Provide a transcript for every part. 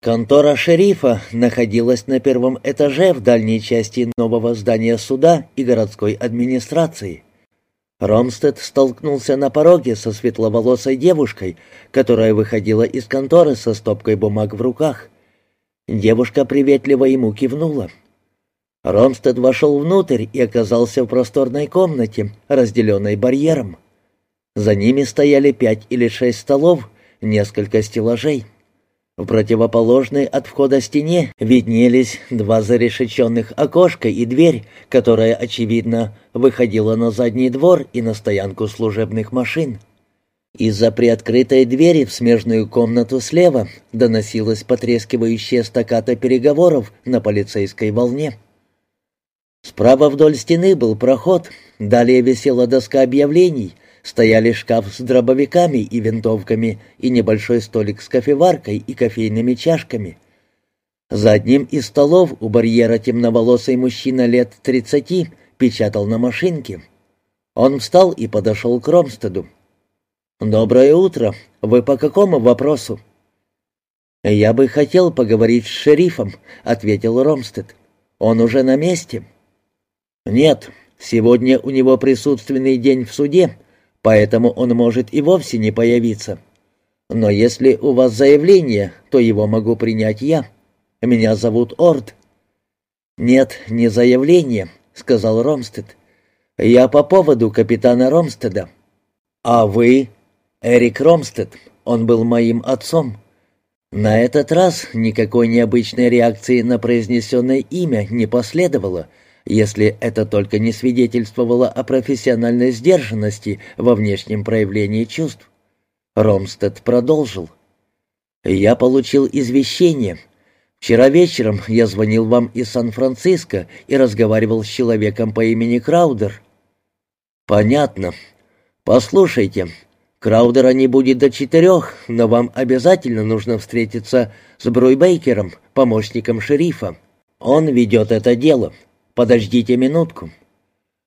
Контора шерифа находилась на первом этаже в дальней части нового здания суда и городской администрации. Ромстед столкнулся на пороге со светловолосой девушкой, которая выходила из конторы со стопкой бумаг в руках. Девушка приветливо ему кивнула. Ромстед вошел внутрь и оказался в просторной комнате, разделенной барьером. За ними стояли пять или шесть столов, несколько стеллажей. В противоположной от входа стене виднелись два зарешеченных окошка и дверь, которая, очевидно, выходила на задний двор и на стоянку служебных машин. Из-за приоткрытой двери в смежную комнату слева доносилось потрескивающее стаката переговоров на полицейской волне. Справа вдоль стены был проход, далее висела доска объявлений — Стояли шкаф с дробовиками и винтовками и небольшой столик с кофеваркой и кофейными чашками. За одним из столов у барьера темноволосый мужчина лет тридцати печатал на машинке. Он встал и подошел к Ромстеду. «Доброе утро. Вы по какому вопросу?» «Я бы хотел поговорить с шерифом», — ответил Ромстед. «Он уже на месте?» «Нет, сегодня у него присутственный день в суде, поэтому он может и вовсе не появиться. Но если у вас заявление, то его могу принять я. Меня зовут Орд». «Нет, не заявление», — сказал Ромстед. «Я по поводу капитана Ромстеда». «А вы?» «Эрик Ромстед. Он был моим отцом». На этот раз никакой необычной реакции на произнесенное имя не последовало, если это только не свидетельствовало о профессиональной сдержанности во внешнем проявлении чувств. Ромстед продолжил. «Я получил извещение. Вчера вечером я звонил вам из Сан-Франциско и разговаривал с человеком по имени Краудер». «Понятно. Послушайте, Краудера не будет до четырех, но вам обязательно нужно встретиться с Бруйбейкером, помощником шерифа. Он ведет это дело. «Подождите минутку».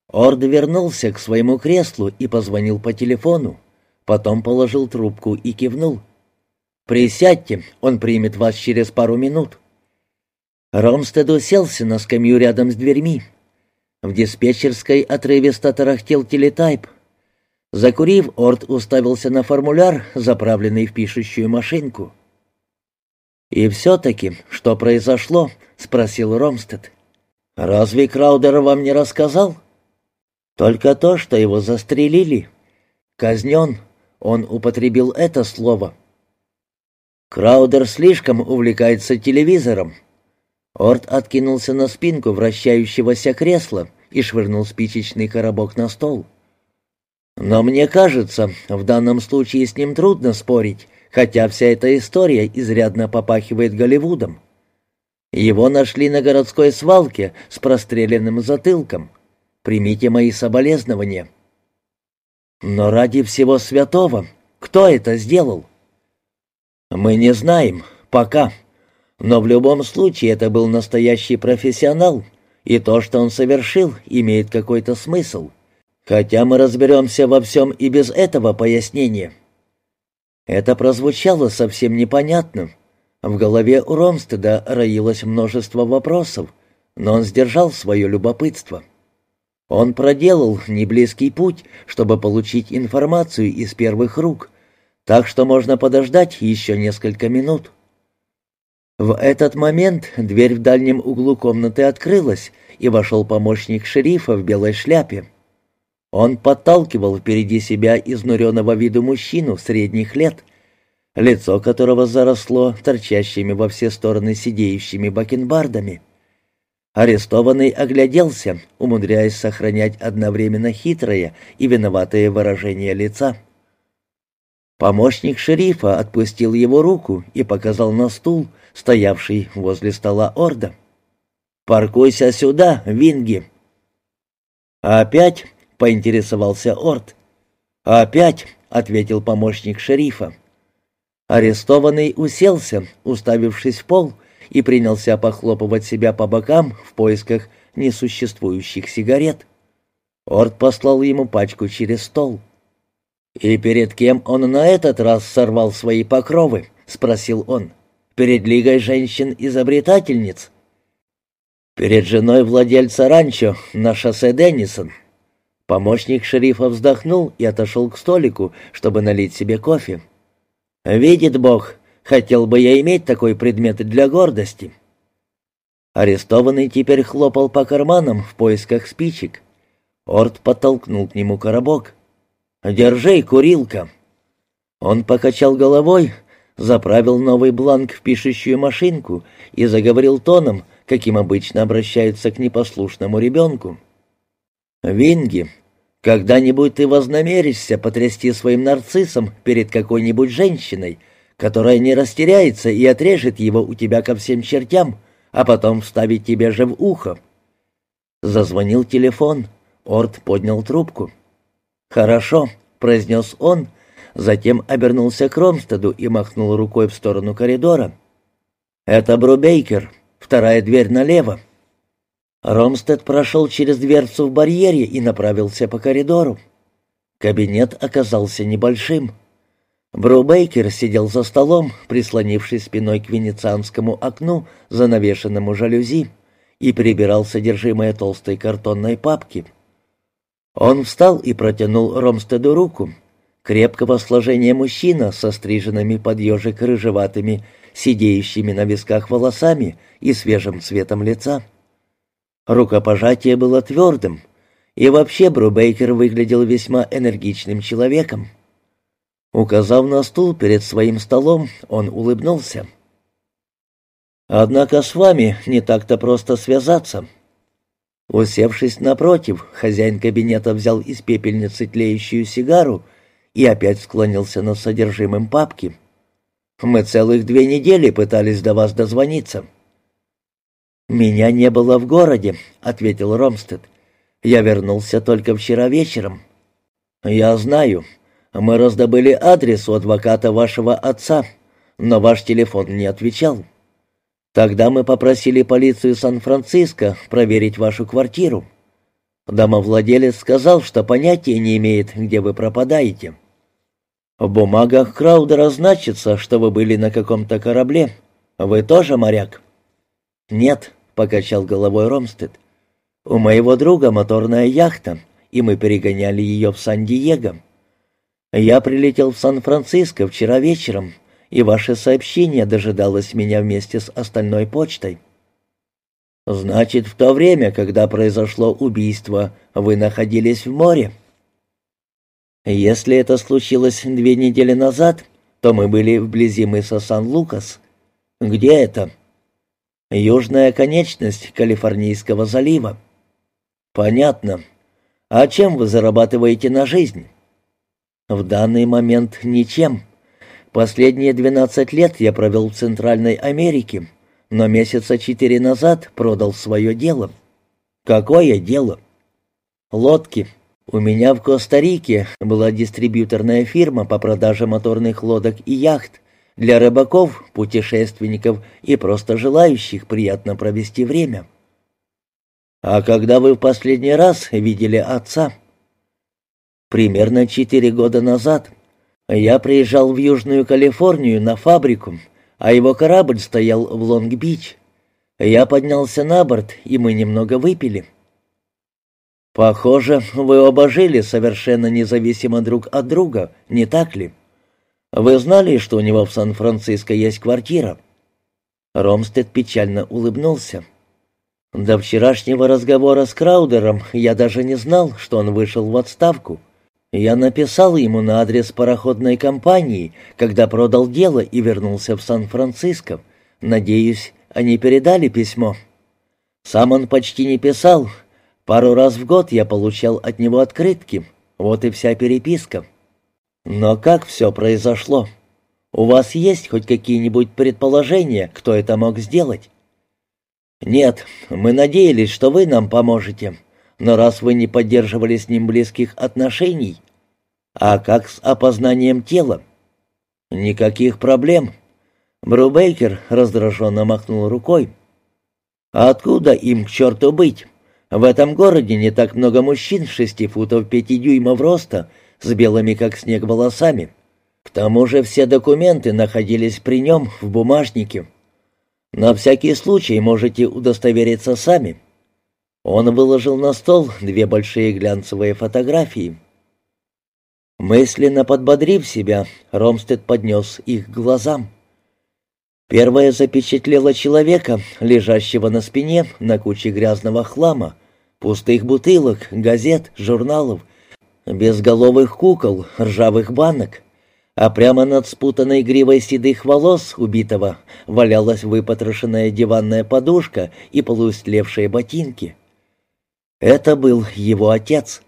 Орд вернулся к своему креслу и позвонил по телефону. Потом положил трубку и кивнул. «Присядьте, он примет вас через пару минут». Ромстед уселся на скамью рядом с дверьми. В диспетчерской отрывисто тарахтел телетайп. Закурив, Орд уставился на формуляр, заправленный в пишущую машинку. «И все-таки, что произошло?» — спросил Ромстед. «Разве Краудер вам не рассказал?» «Только то, что его застрелили. Казнен. Он употребил это слово». Краудер слишком увлекается телевизором. Орт откинулся на спинку вращающегося кресла и швырнул спичечный коробок на стол. «Но мне кажется, в данном случае с ним трудно спорить, хотя вся эта история изрядно попахивает Голливудом. Его нашли на городской свалке с простреленным затылком. Примите мои соболезнования. Но ради всего святого, кто это сделал? Мы не знаем, пока. Но в любом случае это был настоящий профессионал, и то, что он совершил, имеет какой-то смысл. Хотя мы разберемся во всем и без этого пояснения. Это прозвучало совсем непонятно, в голове у Ромстеда роилось множество вопросов, но он сдержал свое любопытство. Он проделал неблизкий путь, чтобы получить информацию из первых рук, так что можно подождать еще несколько минут. В этот момент дверь в дальнем углу комнаты открылась, и вошел помощник шерифа в белой шляпе. Он подталкивал впереди себя изнуренного виду мужчину средних лет, лицо которого заросло торчащими во все стороны сидеющими бакенбардами. Арестованный огляделся, умудряясь сохранять одновременно хитрое и виноватое выражение лица. Помощник шерифа отпустил его руку и показал на стул, стоявший возле стола Орда. «Паркуйся сюда, Винги!» «Опять?» — поинтересовался Орд. «Опять!» — ответил помощник шерифа. Арестованный уселся, уставившись в пол, и принялся похлопывать себя по бокам в поисках несуществующих сигарет. Орд послал ему пачку через стол. «И перед кем он на этот раз сорвал свои покровы?» — спросил он. Перед Лигой женщин-изобретательниц. Перед женой владельца ранчо на шоссе Деннисон. Помощник шерифа вздохнул и отошел к столику, чтобы налить себе кофе. «Видит Бог, хотел бы я иметь такой предмет для гордости». Арестованный теперь хлопал по карманам в поисках спичек. Орд подтолкнул к нему коробок. «Держи, курилка!» Он покачал головой, заправил новый бланк в пишущую машинку и заговорил тоном, каким обычно обращаются к непослушному ребенку. «Винги, когда-нибудь ты вознамеришься потрясти своим нарциссом перед какой-нибудь женщиной, которая не растеряется и отрежет его у тебя ко всем чертям, а потом вставить тебе же в ухо». Зазвонил телефон. Орд поднял трубку. «Хорошо», — произнес он, — затем обернулся к Ромстеду и махнул рукой в сторону коридора. «Это Брубейкер, вторая дверь налево». Ромстед прошел через дверцу в барьере и направился по коридору. Кабинет оказался небольшим. Брубейкер сидел за столом, прислонившись спиной к венецианскому окну, занавешенному жалюзи, и прибирал содержимое толстой картонной папки. Он встал и протянул Ромстеду руку крепкого сложения мужчина со стриженными под ежик рыжеватыми, сидеющими на висках волосами и свежим цветом лица. Рукопожатие было твердым, и вообще Брубейкер выглядел весьма энергичным человеком. Указав на стул перед своим столом, он улыбнулся. «Однако с вами не так-то просто связаться». Усевшись напротив, хозяин кабинета взял из пепельницы тлеющую сигару и опять склонился над содержимым папки. «Мы целых две недели пытались до вас дозвониться». «Меня не было в городе», — ответил Ромстед. «Я вернулся только вчера вечером». «Я знаю. Мы раздобыли адрес у адвоката вашего отца, но ваш телефон не отвечал. Тогда мы попросили полицию Сан-Франциско проверить вашу квартиру. Домовладелец сказал, что понятия не имеет, где вы пропадаете. В бумагах Краудера значится, что вы были на каком-то корабле. Вы тоже моряк?» «Нет», — покачал головой Ромстед. «У моего друга моторная яхта, и мы перегоняли ее в Сан-Диего. Я прилетел в Сан-Франциско вчера вечером, и ваше сообщение дожидалось меня вместе с остальной почтой». «Значит, в то время, когда произошло убийство, вы находились в море?» Если это случилось две недели назад, то мы были вблизи мыса Сан-Лукас. Где это? Южная конечность Калифорнийского залива. Понятно. А чем вы зарабатываете на жизнь? В данный момент ничем. Последние 12 лет я провел в Центральной Америке, но месяца четыре назад продал свое дело. Какое дело? Лодки. У меня в Коста-Рике была дистрибьюторная фирма по продаже моторных лодок и яхт для рыбаков, путешественников и просто желающих приятно провести время. А когда вы в последний раз видели отца? Примерно четыре года назад. Я приезжал в Южную Калифорнию на фабрику, а его корабль стоял в Лонг-Бич. Я поднялся на борт, и мы немного выпили. «Похоже, вы оба жили совершенно независимо друг от друга, не так ли? Вы знали, что у него в Сан-Франциско есть квартира?» Ромстед печально улыбнулся. «До вчерашнего разговора с Краудером я даже не знал, что он вышел в отставку. Я написал ему на адрес пароходной компании, когда продал дело и вернулся в Сан-Франциско. Надеюсь, они передали письмо». Сам он почти не писал, Пару раз в год я получал от него открытки. Вот и вся переписка. Но как все произошло? У вас есть хоть какие-нибудь предположения, кто это мог сделать? Нет, мы надеялись, что вы нам поможете. Но раз вы не поддерживали с ним близких отношений, а как с опознанием тела? Никаких проблем. Брубейкер раздраженно махнул рукой. А откуда им к черту быть? В этом городе не так много мужчин шести футов пяти дюймов роста, с белыми как снег волосами. К тому же все документы находились при нем в бумажнике. На всякий случай можете удостовериться сами. Он выложил на стол две большие глянцевые фотографии. Мысленно подбодрив себя, Ромстед поднес их к глазам. Первая запечатлела человека, лежащего на спине на куче грязного хлама, пустых бутылок, газет, журналов, безголовых кукол, ржавых банок а прямо над спутанной гривой седых волос убитого валялась выпотрошенная диванная подушка и полуистлевшие ботинки. Это был его отец.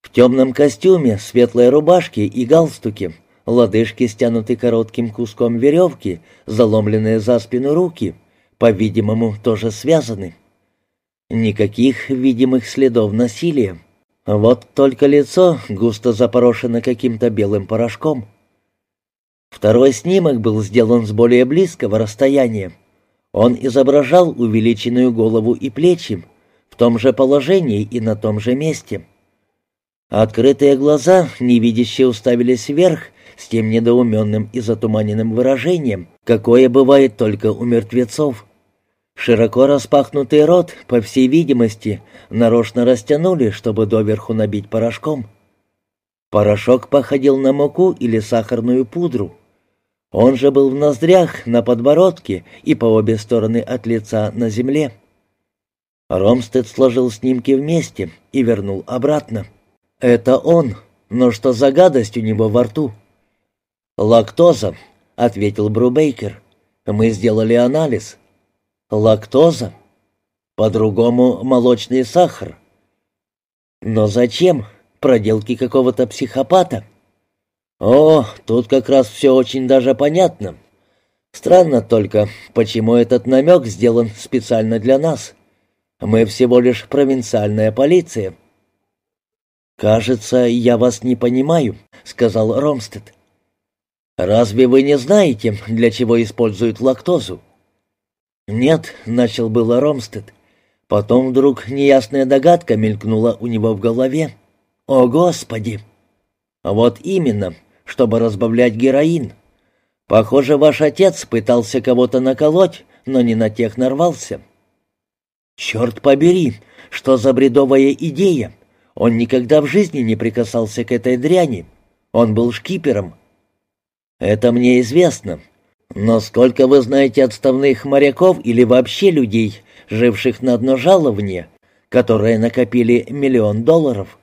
В темном костюме, светлой рубашке и галстуке, лодыжки стянуты коротким куском веревки, заломленные за спину руки, по-видимому, тоже связаны. Никаких видимых следов насилия. Вот только лицо густо запорошено каким-то белым порошком. Второй снимок был сделан с более близкого расстояния. Он изображал увеличенную голову и плечи, в том же положении и на том же месте. Открытые глаза невидящие уставились вверх с тем недоуменным и затуманенным выражением, какое бывает только у мертвецов. Широко распахнутый рот, по всей видимости, нарочно растянули, чтобы доверху набить порошком. Порошок походил на муку или сахарную пудру. Он же был в ноздрях, на подбородке и по обе стороны от лица на земле. Ромстед сложил снимки вместе и вернул обратно. «Это он, но что за гадость у него во рту?» «Лактоза», — ответил Брубейкер. «Мы сделали анализ». «Лактоза?» «По-другому молочный сахар». «Но зачем? Проделки какого-то психопата?» «О, тут как раз все очень даже понятно. Странно только, почему этот намек сделан специально для нас. Мы всего лишь провинциальная полиция». «Кажется, я вас не понимаю», — сказал Ромстед. «Разве вы не знаете, для чего используют лактозу?» «Нет», — начал было Ромстед. Потом вдруг неясная догадка мелькнула у него в голове. «О, Господи!» «Вот именно чтобы разбавлять героин. Похоже, ваш отец пытался кого-то наколоть, но не на тех нарвался. Черт побери, что за бредовая идея? Он никогда в жизни не прикасался к этой дряни. Он был шкипером. Это мне известно. Но сколько вы знаете отставных моряков или вообще людей, живших на одно жалование, которые накопили миллион долларов?